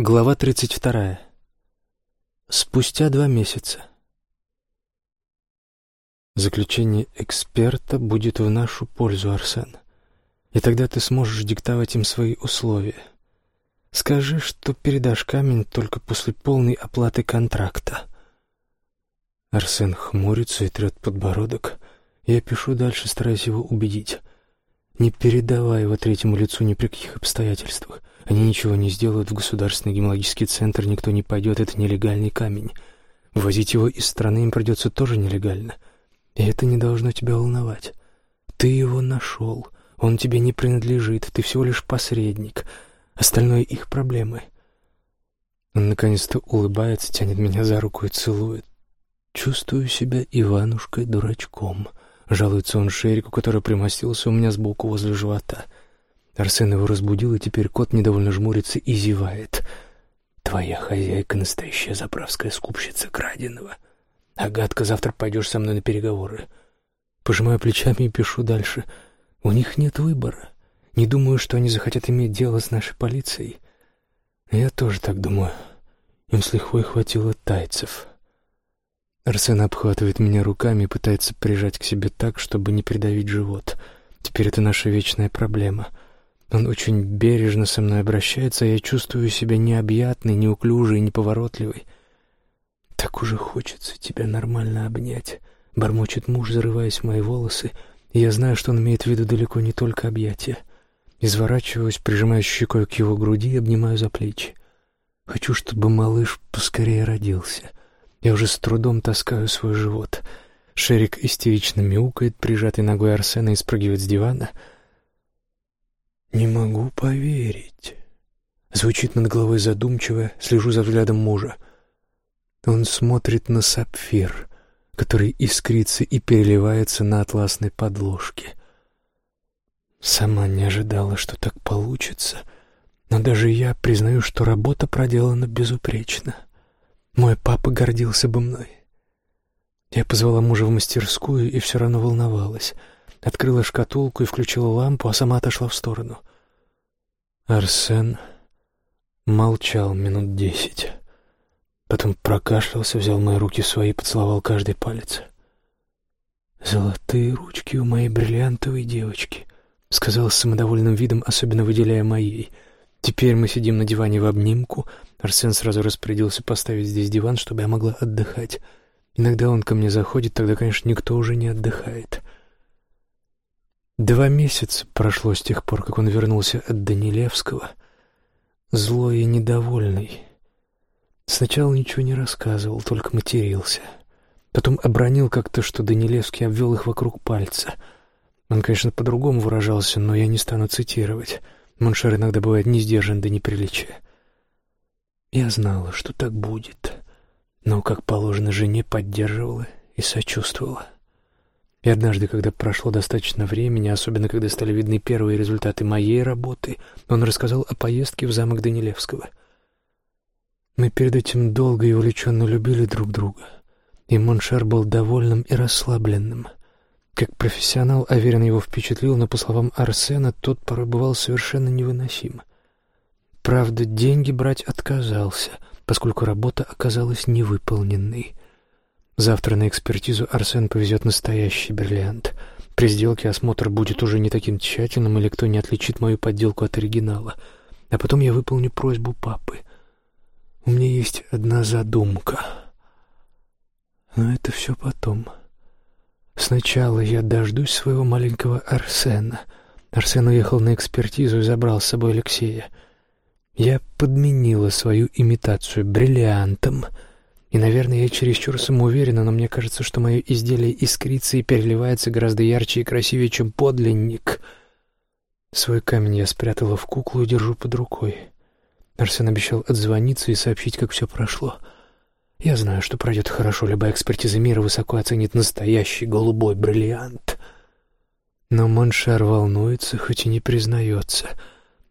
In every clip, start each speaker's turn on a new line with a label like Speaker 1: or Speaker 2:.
Speaker 1: Глава 32. Спустя два месяца. Заключение эксперта будет в нашу пользу, Арсен. И тогда ты сможешь диктовать им свои условия. Скажи, что передашь камень только после полной оплаты контракта. Арсен хмурится и трет подбородок. Я пишу дальше, стараясь его убедить. Не передавай его третьему лицу ни при каких обстоятельствах. Они ничего не сделают в государственный гемологический центр, никто не пойдет, это нелегальный камень. Ввозить его из страны им придется тоже нелегально. И это не должно тебя волновать. Ты его нашел, он тебе не принадлежит, ты всего лишь посредник. Остальное их проблемы. Он наконец-то улыбается, тянет меня за руку и целует. Чувствую себя Иванушкой-дурачком. Жалуется он Шерику, который примостился у меня сбоку возле живота — Арсен его разбудил, и теперь кот недовольно жмурится и зевает. «Твоя хозяйка — настоящая заправская скупщица краденого. Агатка, завтра пойдешь со мной на переговоры». Пожимаю плечами и пишу дальше. «У них нет выбора. Не думаю, что они захотят иметь дело с нашей полицией. Я тоже так думаю. Им с лихвой хватило тайцев». Арсен обхватывает меня руками и пытается прижать к себе так, чтобы не придавить живот. Теперь это наша вечная проблема — он очень бережно со мной обращается, я чувствую себя необъятной, неуклюжей, неповоротливой. «Так уже хочется тебя нормально обнять», — бормочет муж, зарываясь в мои волосы, я знаю, что он имеет в виду далеко не только объятия. Изворачиваюсь, прижимаю щекой к его груди обнимаю за плечи. Хочу, чтобы малыш поскорее родился. Я уже с трудом таскаю свой живот. Шерик истерично мяукает, прижатый ногой Арсена и спрыгивает с дивана — «Не могу поверить». Звучит над головой задумчиво, слежу за взглядом мужа. Он смотрит на сапфир, который искрится и переливается на атласной подложке. Сама не ожидала, что так получится, но даже я признаю, что работа проделана безупречно. Мой папа гордился бы мной. Я позвала мужа в мастерскую и все равно волновалась — открыла шкатулку и включила лампу, а сама отошла в сторону. Арсен молчал минут десять. Потом прокашлялся, взял мои руки свои и поцеловал каждый палец. «Золотые ручки у моей бриллиантовой девочки», — сказал с самодовольным видом, особенно выделяя моей. «Теперь мы сидим на диване в обнимку. Арсен сразу распорядился поставить здесь диван, чтобы я могла отдыхать. Иногда он ко мне заходит, тогда, конечно, никто уже не отдыхает». Два месяца прошло с тех пор, как он вернулся от Данилевского, злой и недовольный. Сначала ничего не рассказывал, только матерился. Потом обронил как-то, что Данилевский обвел их вокруг пальца. Он, конечно, по-другому выражался, но я не стану цитировать. Моншер иногда бывает не сдержан до неприличия. Я знала, что так будет, но, как положено жене, поддерживала и сочувствовала. И однажды, когда прошло достаточно времени, особенно когда стали видны первые результаты моей работы, он рассказал о поездке в замок Данилевского. Мы перед этим долго и увлеченно любили друг друга, и Моншар был довольным и расслабленным. Как профессионал, Аверин его впечатлил, но, по словам Арсена, тот порой бывал совершенно невыносим. Правда, деньги брать отказался, поскольку работа оказалась невыполненной — Завтра на экспертизу Арсен повезет настоящий бриллиант. При сделке осмотр будет уже не таким тщательным, или кто не отличит мою подделку от оригинала. А потом я выполню просьбу папы. У меня есть одна задумка. Но это все потом. Сначала я дождусь своего маленького Арсена. Арсен уехал на экспертизу и забрал с собой Алексея. Я подменила свою имитацию бриллиантом — и, наверное, я чересчур самоуверена, но мне кажется, что мое изделие искрится и переливается гораздо ярче и красивее, чем подлинник. Свой камень я спрятала в куклу и держу под рукой. Арсен обещал отзвониться и сообщить, как все прошло. Я знаю, что пройдет хорошо, любая экспертиза мира высоко оценит настоящий голубой бриллиант. Но Моншар волнуется, хоть и не признается.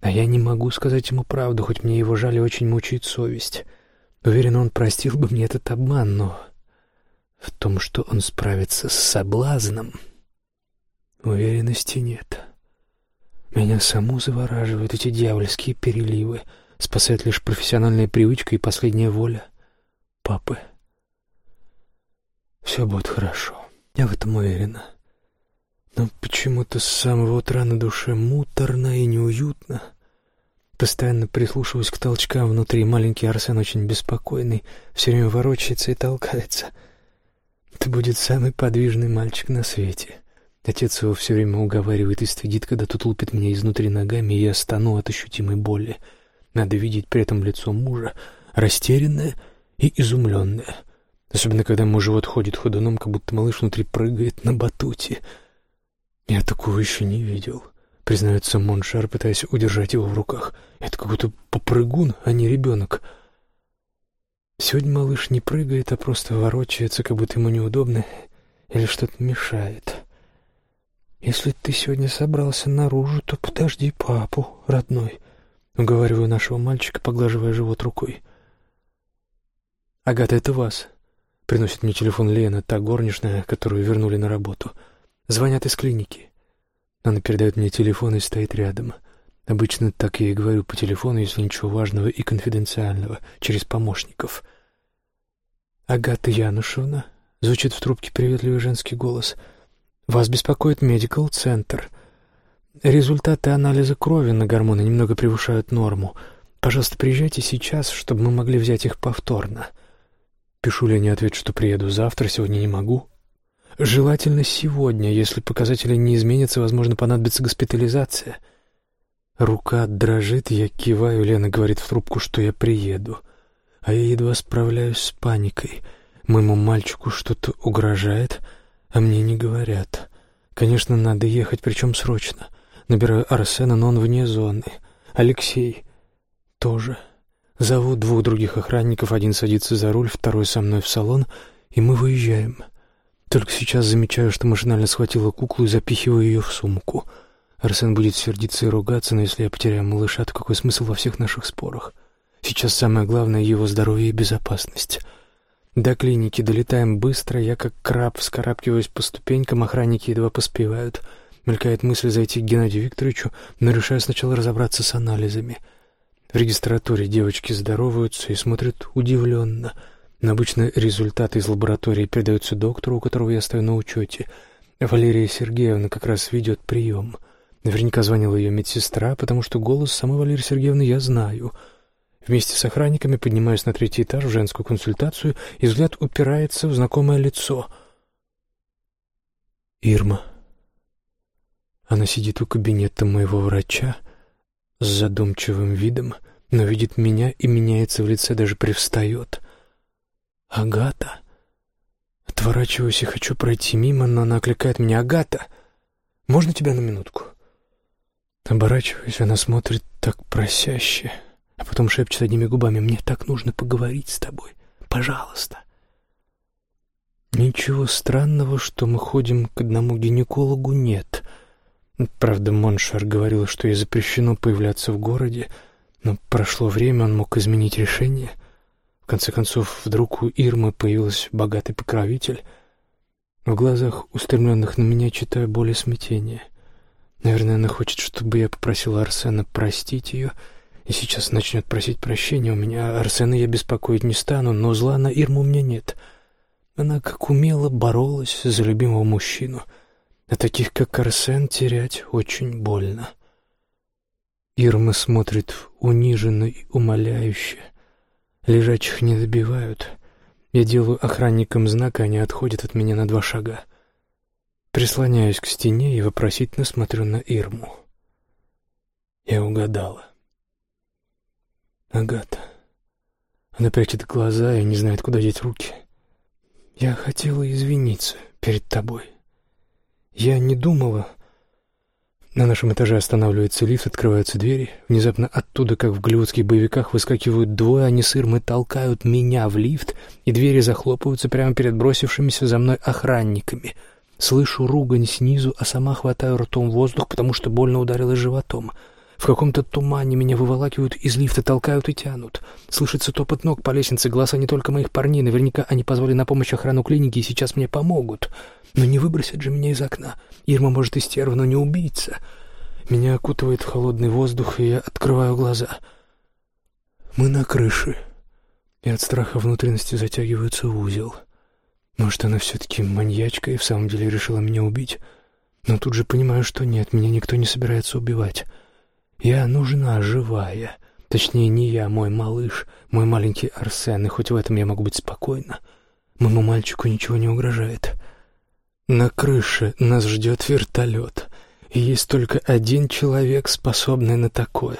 Speaker 1: А я не могу сказать ему правду, хоть мне его жаль и очень мучает совесть. Уверен, он простил бы мне этот обман, но в том, что он справится с соблазном, уверенности нет. Меня саму завораживают эти дьявольские переливы, Спасает лишь профессиональная привычка и последняя воля папы. Все будет хорошо, я в этом уверена. Но почему-то с самого утра на душе муторно и неуютно. Постоянно прислушиваюсь к толчкам внутри. Маленький Арсен очень беспокойный, все время ворочается и толкается. Это будет самый подвижный мальчик на свете. Отец его все время уговаривает и стыдит, когда тут лупит меня изнутри ногами, и я стану от ощутимой боли. Надо видеть при этом лицо мужа, растерянное и изумленное. Особенно, когда мой живот ходит ходуном, как будто малыш внутри прыгает на батуте. Я такого еще не видел. Признается Моншар, пытаясь удержать его в руках. Это какой-то попрыгун, а не ребенок. Сегодня малыш не прыгает, а просто ворочается, как будто ему неудобно или что-то мешает. «Если ты сегодня собрался наружу, то подожди папу, родной», — уговариваю нашего мальчика, поглаживая живот рукой. «Агата, это вас», — приносит мне телефон Лена, та горничная, которую вернули на работу. «Звонят из клиники». Она передает мне телефон и стоит рядом. Обычно так я и говорю по телефону, если ничего важного и конфиденциального, через помощников. «Агата Янушевна», — звучит в трубке приветливый женский голос, — вас беспокоит Medical Центр. Результаты анализа крови на гормоны немного превышают норму. Пожалуйста, приезжайте сейчас, чтобы мы могли взять их повторно. Пишу Лене ответ, что приеду завтра, сегодня не могу. Желательно сегодня, если показатели не изменятся, возможно, понадобится госпитализация. Рука дрожит, я киваю, Лена говорит в трубку, что я приеду. А я едва справляюсь с паникой. Моему мальчику что-то угрожает — а мне не говорят. Конечно, надо ехать, причем срочно. Набираю Арсена, но он вне зоны. Алексей тоже. Зову двух других охранников, один садится за руль, второй со мной в салон, и мы выезжаем. Только сейчас замечаю, что машинально схватила куклу и запихиваю ее в сумку. Арсен будет сердиться и ругаться, но если я потеряю малыша, то какой смысл во всех наших спорах? Сейчас самое главное — его здоровье и безопасность. До клиники долетаем быстро, я как краб вскарабкиваюсь по ступенькам, охранники едва поспевают. Мелькает мысль зайти к Геннадию Викторовичу, но решаю сначала разобраться с анализами. В регистратуре девочки здороваются и смотрят удивленно. Но обычно результаты из лаборатории передаются доктору, у которого я стою на учете. Валерия Сергеевна как раз ведет прием. Наверняка звонила ее медсестра, потому что голос самой Валерии Сергеевны я знаю — Вместе с охранниками поднимаюсь на третий этаж в женскую консультацию, и взгляд упирается в знакомое лицо. Ирма. Она сидит у кабинета моего врача с задумчивым видом, но видит меня и меняется в лице, даже привстает. «Агата?» Отворачиваюсь и хочу пройти мимо, но она окликает меня. «Агата, можно тебя на минутку?» Оборачиваюсь, она смотрит так просяще а потом шепчет одними губами «Мне так нужно поговорить с тобой. Пожалуйста». Ничего странного, что мы ходим к одному гинекологу, нет. Правда, Моншар говорил, что ей запрещено появляться в городе, но прошло время, он мог изменить решение. В конце концов, вдруг у Ирмы появился богатый покровитель. В глазах, устремленных на меня, читаю боль и смятение. Наверное, она хочет, чтобы я попросил Арсена простить ее — и сейчас начнет просить прощения у меня. Арсена я беспокоить не стану, но зла на Ирму у меня нет. Она как умело боролась за любимого мужчину. А таких, как Арсен, терять очень больно. Ирма смотрит униженно и умоляюще. Лежачих не добивают. Я делаю охранникам знак, они отходят от меня на два шага. Прислоняюсь к стене и вопросительно смотрю на Ирму. Я угадала. Агата. Она прячет глаза и не знает, куда деть руки. Я хотела извиниться перед тобой. Я не думала... На нашем этаже останавливается лифт, открываются двери. Внезапно оттуда, как в голливудских боевиках, выскакивают двое, они с Ирмой толкают меня в лифт, и двери захлопываются прямо перед бросившимися за мной охранниками. Слышу ругань снизу, а сама хватаю ртом воздух, потому что больно ударилась животом — в каком-то тумане меня выволакивают из лифта, толкают и тянут. Слышится топот ног по лестнице, голоса не только моих парней. Наверняка они позвали на помощь охрану клиники и сейчас мне помогут. Но не выбросят же меня из окна. Ирма, может, и стерва, но не убийца. Меня окутывает холодный воздух, и я открываю глаза. Мы на крыше, и от страха внутренности затягиваются в узел. Может, она все-таки маньячка и в самом деле решила меня убить? Но тут же понимаю, что нет, меня никто не собирается убивать. Я нужна, живая. Точнее, не я, мой малыш, мой маленький Арсен, и хоть в этом я могу быть спокойна. Моему мальчику ничего не угрожает. На крыше нас ждет вертолет, и есть только один человек, способный на такое.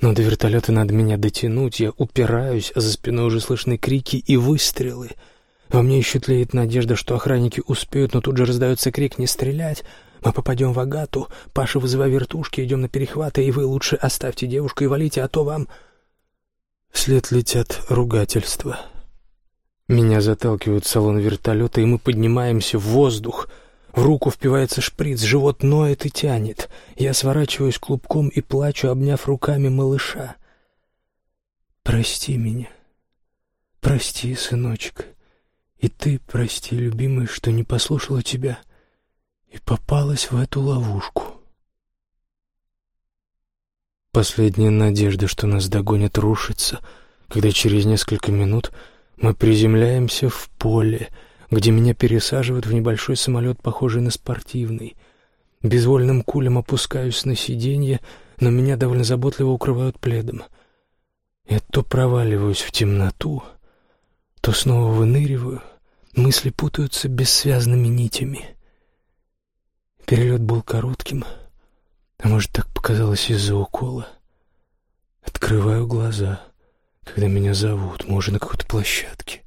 Speaker 1: Но до вертолета надо меня дотянуть, я упираюсь, а за спиной уже слышны крики и выстрелы — во мне еще тлеет надежда, что охранники успеют, но тут же раздается крик «Не стрелять!» Мы попадем в Агату. Паша, вызывай вертушки, идем на перехваты, и вы лучше оставьте девушку и валите, а то вам...» Вслед летят ругательства. Меня заталкивают в салон вертолета, и мы поднимаемся в воздух. В руку впивается шприц, живот ноет и тянет. Я сворачиваюсь клубком и плачу, обняв руками малыша. «Прости меня. Прости, сыночек». И ты, прости, любимый, что не послушала тебя и попалась в эту ловушку. Последняя надежда, что нас догонят, рушится, когда через несколько минут мы приземляемся в поле, где меня пересаживают в небольшой самолет, похожий на спортивный. Безвольным кулем опускаюсь на сиденье, но меня довольно заботливо укрывают пледом. Я то проваливаюсь в темноту, то снова выныриваю, Мысли путаются бессвязными нитями. Перелет был коротким, а может, так показалось из-за укола. Открываю глаза, когда меня зовут, уже на какой-то площадке.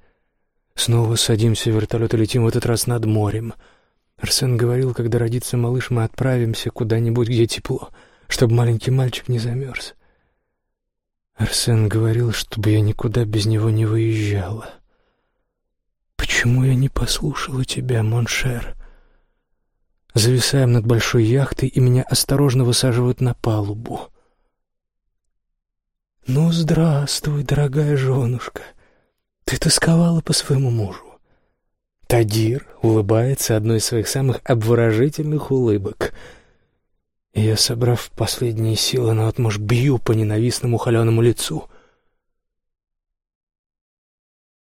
Speaker 1: Снова садимся в вертолет и летим в этот раз над морем. Арсен говорил, когда родится малыш, мы отправимся куда-нибудь, где тепло, чтобы маленький мальчик не замерз. Арсен говорил, чтобы я никуда без него не выезжала. Почему я не послушала тебя, Моншер? Зависаем над большой яхтой, и меня осторожно высаживают на палубу. Ну, здравствуй, дорогая женушка. Ты тосковала по своему мужу. Тадир улыбается одной из своих самых обворожительных улыбок. Я, собрав последние силы, наотмашь бью по ненавистному холеному лицу —